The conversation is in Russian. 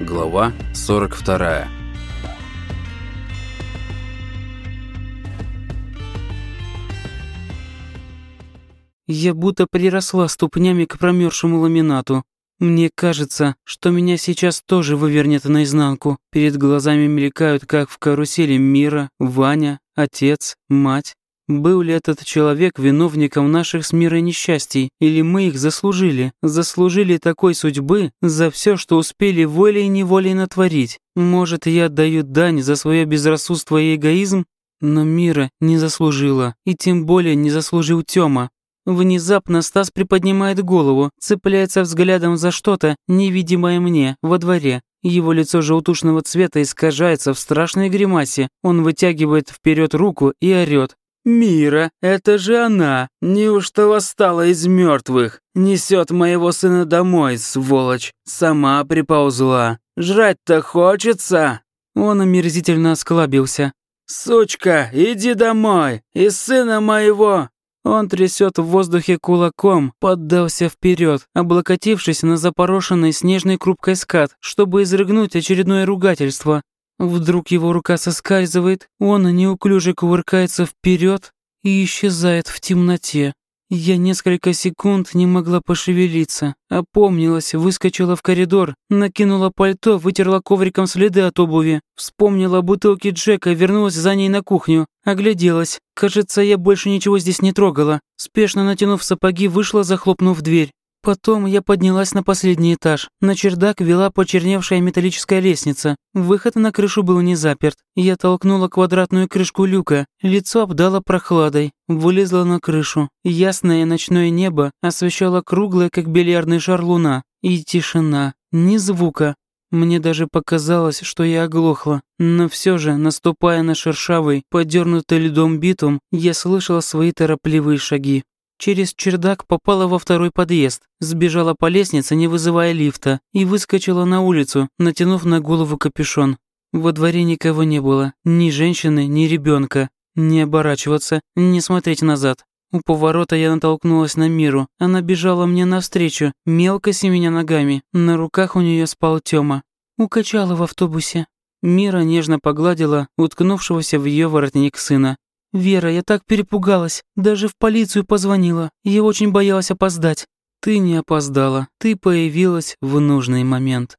Глава 42 Я будто приросла ступнями к промерзшему ламинату. Мне кажется, что меня сейчас тоже вывернет наизнанку. Перед глазами мелькают, как в карусели мира, Ваня, отец, мать. Был ли этот человек виновником наших с мирой несчастий, или мы их заслужили? Заслужили такой судьбы за все, что успели волей-неволей натворить? Может, я отдаю дань за свое безрассудство и эгоизм? Но мира не заслужила, и тем более не заслужил Тёма. Внезапно Стас приподнимает голову, цепляется взглядом за что-то, невидимое мне, во дворе. Его лицо желтушного цвета искажается в страшной гримасе. Он вытягивает вперед руку и орёт. «Мира, это же она! Неужто восстала из мертвых? Несет моего сына домой, сволочь! Сама приползла! Жрать-то хочется!» Он омерзительно осклабился. «Сучка, иди домой! И сына моего!» Он трясет в воздухе кулаком, поддался вперед, облокотившись на запорошенный снежной крупкой скат, чтобы изрыгнуть очередное ругательство. Вдруг его рука соскальзывает, он неуклюже кувыркается вперед и исчезает в темноте. Я несколько секунд не могла пошевелиться. Опомнилась, выскочила в коридор, накинула пальто, вытерла ковриком следы от обуви. Вспомнила бутылки Джека, вернулась за ней на кухню. Огляделась. Кажется, я больше ничего здесь не трогала. Спешно натянув сапоги, вышла, захлопнув дверь. Потом я поднялась на последний этаж. На чердак вела почерневшая металлическая лестница. Выход на крышу был не заперт. Я толкнула квадратную крышку люка. Лицо обдало прохладой. Вылезла на крышу. Ясное ночное небо освещало круглое, как бильярдный шар луна. И тишина. Ни звука. Мне даже показалось, что я оглохла. Но все же, наступая на шершавый, подернутый льдом битум, я слышала свои торопливые шаги. Через чердак попала во второй подъезд, сбежала по лестнице, не вызывая лифта, и выскочила на улицу, натянув на голову капюшон. Во дворе никого не было, ни женщины, ни ребенка. Не оборачиваться, не смотреть назад. У поворота я натолкнулась на Миру. Она бежала мне навстречу, мелко семеня ногами. На руках у нее спал Тёма. Укачала в автобусе. Мира нежно погладила уткнувшегося в ее воротник сына. «Вера, я так перепугалась. Даже в полицию позвонила. Я очень боялась опоздать». «Ты не опоздала. Ты появилась в нужный момент».